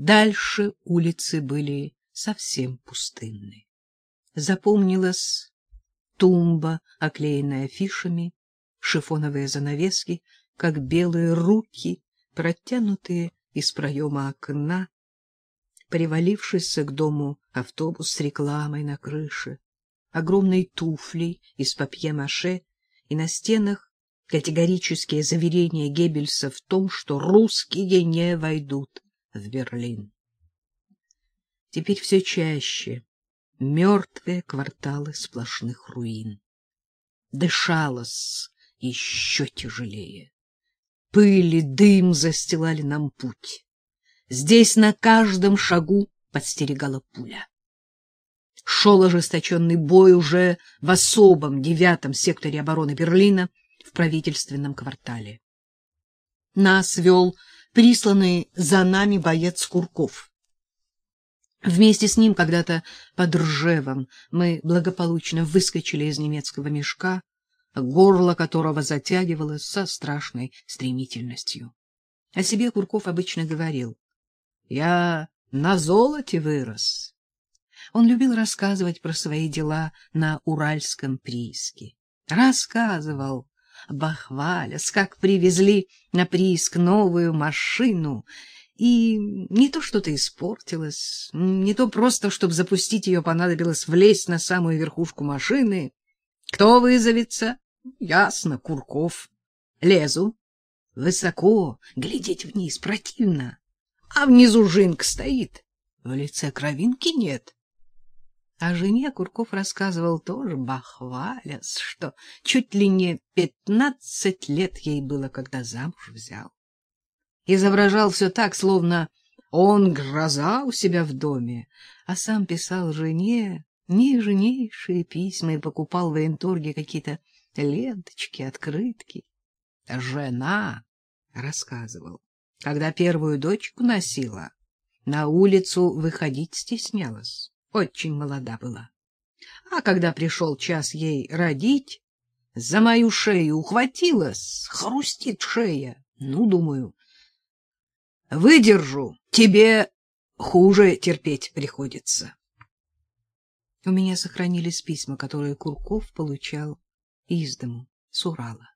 Дальше улицы были совсем пустынны. Запомнилась тумба, оклеенная афишами, шифоновые занавески, как белые руки, протянутые из проема окна, привалившийся к дому автобус с рекламой на крыше, огромные туфли из папье-маше и на стенах категорические заверения Геббельса в том, что русские не войдут в Берлин. Теперь все чаще мертвые кварталы сплошных руин. Дышалось еще тяжелее. Пыль и дым застилали нам путь. Здесь на каждом шагу подстерегала пуля. Шел ожесточенный бой уже в особом девятом секторе обороны Берлина в правительственном квартале. Нас вел присланный за нами боец Курков. Вместе с ним когда-то под Ржевом мы благополучно выскочили из немецкого мешка, горло которого затягивалось со страшной стремительностью. О себе Курков обычно говорил. «Я на золоте вырос». Он любил рассказывать про свои дела на Уральском прииске. Рассказывал, бахвалясь, как привезли на прииск новую машину, и не то что-то испортилось, не то просто, чтобы запустить ее, понадобилось влезть на самую верхушку машины. Кто вызовется? Ясно, Курков. Лезу. Высоко, глядеть вниз противно. А внизу Жинка стоит. В лице кровинки нет. О жене Курков рассказывал тоже, бахвалясь, что чуть ли не пятнадцать лет ей было, когда замуж взял. Изображал все так, словно он гроза у себя в доме, а сам писал жене нежнейшие письма и покупал в военторге какие-то ленточки, открытки. Жена, рассказывал, когда первую дочку носила, на улицу выходить стеснялась, очень молода была. А когда пришел час ей родить, за мою шею ухватилась, хрустит шея. Ну, думаю, выдержу, тебе хуже терпеть приходится. У меня сохранились письма, которые Курков получал из дому, с Урала.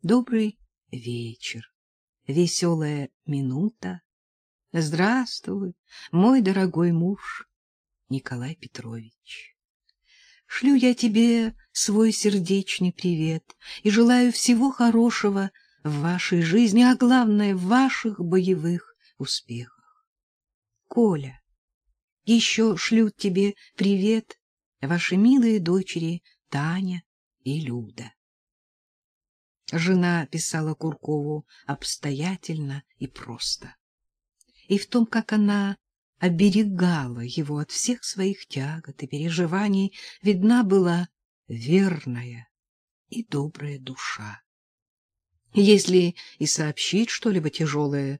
Добрый вечер, веселая минута. Здравствуй, мой дорогой муж Николай Петрович. Шлю я тебе свой сердечный привет и желаю всего хорошего в вашей жизни, а главное, в ваших боевых успехах. Коля, еще шлют тебе привет ваши милые дочери Таня и Люда. Жена писала Куркову обстоятельно и просто. И в том, как она оберегала его от всех своих тягот и переживаний, видна была верная и добрая душа. Если и сообщить что-либо тяжелое,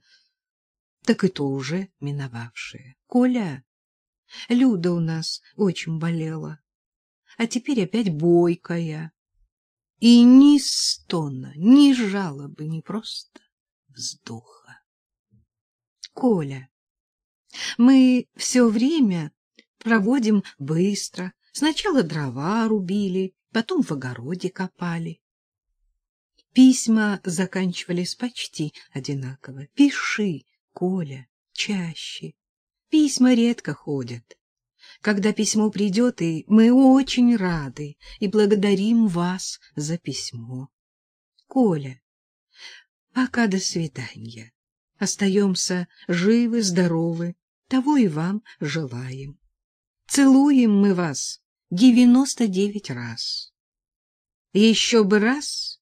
так и то уже миновавшее. Коля, Люда у нас очень болела а теперь опять бойкая. И ни стона, ни жалобы, ни просто вздоха. Коля, мы все время проводим быстро. Сначала дрова рубили, потом в огороде копали. Письма заканчивались почти одинаково. Пиши, Коля, чаще. Письма редко ходят когда письмо придет, и мы очень рады и благодарим вас за письмо. Коля, пока до свидания. Остаемся живы, здоровы, того и вам желаем. Целуем мы вас девяносто девять раз. Еще бы раз,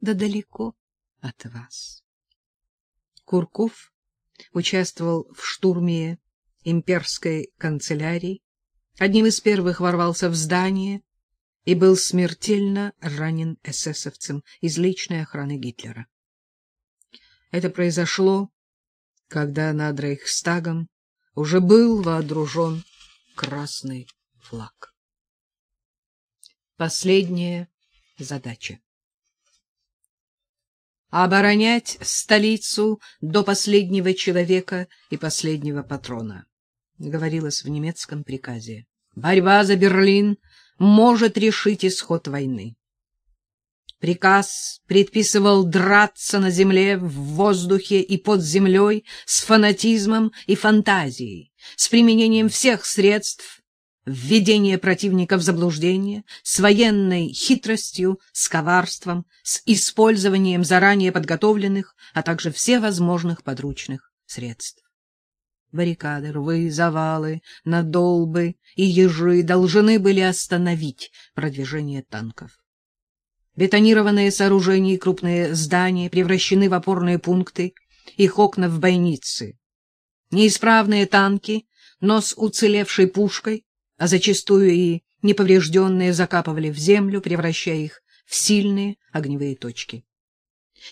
да далеко от вас. Курков участвовал в штурме имперской канцелярии, одним из первых ворвался в здание и был смертельно ранен эсэсовцем из личной охраны Гитлера. Это произошло, когда над Рейхстагом уже был водружен красный флаг. Последняя задача. оборонять столицу до последнего человека и последнего патрона, говорилось в немецком приказе. Борьба за Берлин может решить исход войны. Приказ предписывал драться на земле, в воздухе и под землей с фанатизмом и фантазией, с применением всех средств, введение противника в заблуждение, с военной хитростью, с коварством, с использованием заранее подготовленных, а также всевозможных подручных средств. Баррикады, рвы, завалы, надолбы и ежи должны были остановить продвижение танков. Бетонированные сооружения и крупные здания превращены в опорные пункты, их окна в бойницы. Неисправные танки, но с уцелевшей пушкой, а зачастую и неповрежденные закапывали в землю, превращая их в сильные огневые точки.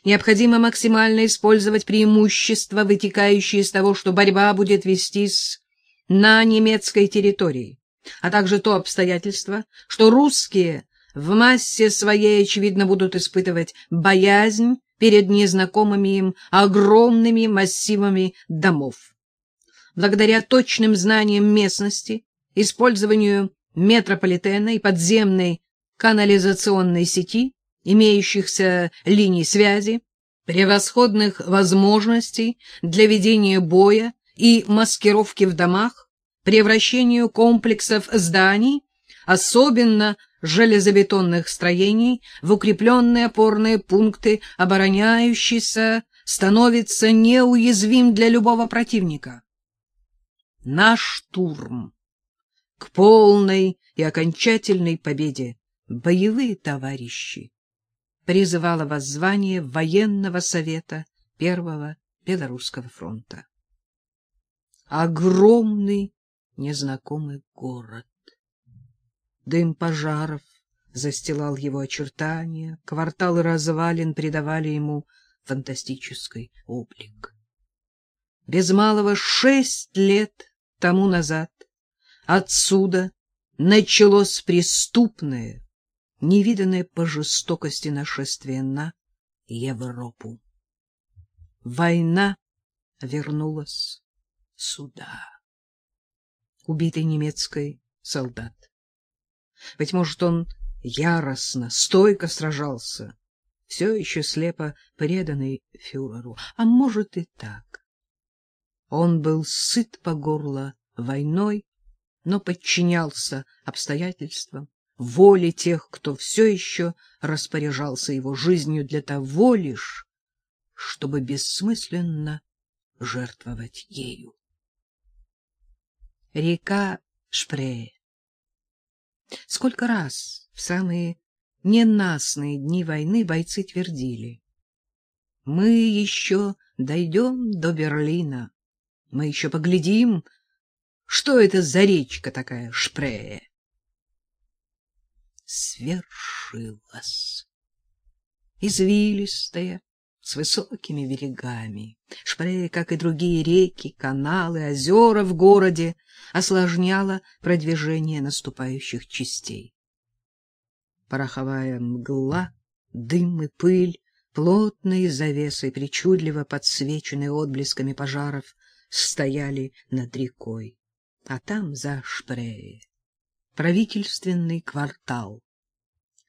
Необходимо максимально использовать преимущества, вытекающие из того, что борьба будет вестись на немецкой территории, а также то обстоятельство, что русские в массе своей, очевидно, будут испытывать боязнь перед незнакомыми им огромными массивами домов. Благодаря точным знаниям местности, использованию метрополитена и подземной канализационной сети, имеющихся линий связи, превосходных возможностей для ведения боя и маскировки в домах, превращению комплексов зданий, особенно железобетонных строений в укрепленные опорные пункты, обороняющийся становится неуязвим для любого противника. Наш штурм к полной и окончательной победе, боевые товарищи, призывало воззвание военного совета Первого Белорусского фронта. Огромный незнакомый город. Дым пожаров застилал его очертания, кварталы развалин придавали ему фантастический облик. Без малого шесть лет тому назад отсюда началось преступное, невиданное по жестокости нашествие на Европу. Война вернулась сюда. Убитый немецкий солдат быть может, он яростно, стойко сражался, все еще слепо преданный фюреру, а может и так. Он был сыт по горло войной, но подчинялся обстоятельствам, воле тех, кто все еще распоряжался его жизнью для того лишь, чтобы бессмысленно жертвовать ею. Река Шпрее Сколько раз в самые ненастные дни войны бойцы твердили. Мы еще дойдем до Берлина. Мы еще поглядим, что это за речка такая, Шпрее. Свершилось. Извилистая, с высокими берегами. Шпрее, как и другие реки, каналы, озера в городе, осложняла продвижение наступающих частей. Пороховая мгла, дым и пыль, плотные завесой, причудливо подсвеченные отблесками пожаров, стояли над рекой. А там, за Шпрее, правительственный квартал,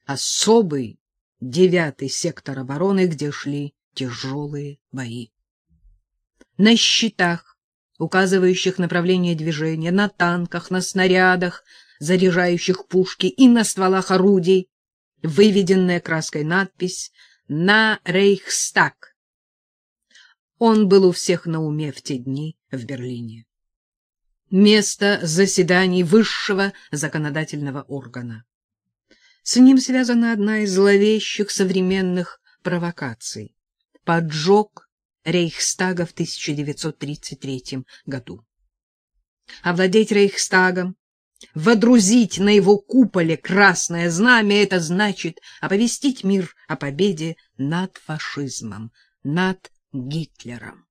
особый девятый сектор обороны, где шли тяжелые бои. На щитах, указывающих направление движения, на танках, на снарядах, заряжающих пушки и на стволах орудий, выведенная краской надпись «На Рейхстаг». Он был у всех на уме в те дни в Берлине. Место заседаний высшего законодательного органа. С ним связана одна из зловещих современных провокаций поджог Рейхстага в 1933 году. Овладеть Рейхстагом, водрузить на его куполе красное знамя — это значит оповестить мир о победе над фашизмом, над Гитлером.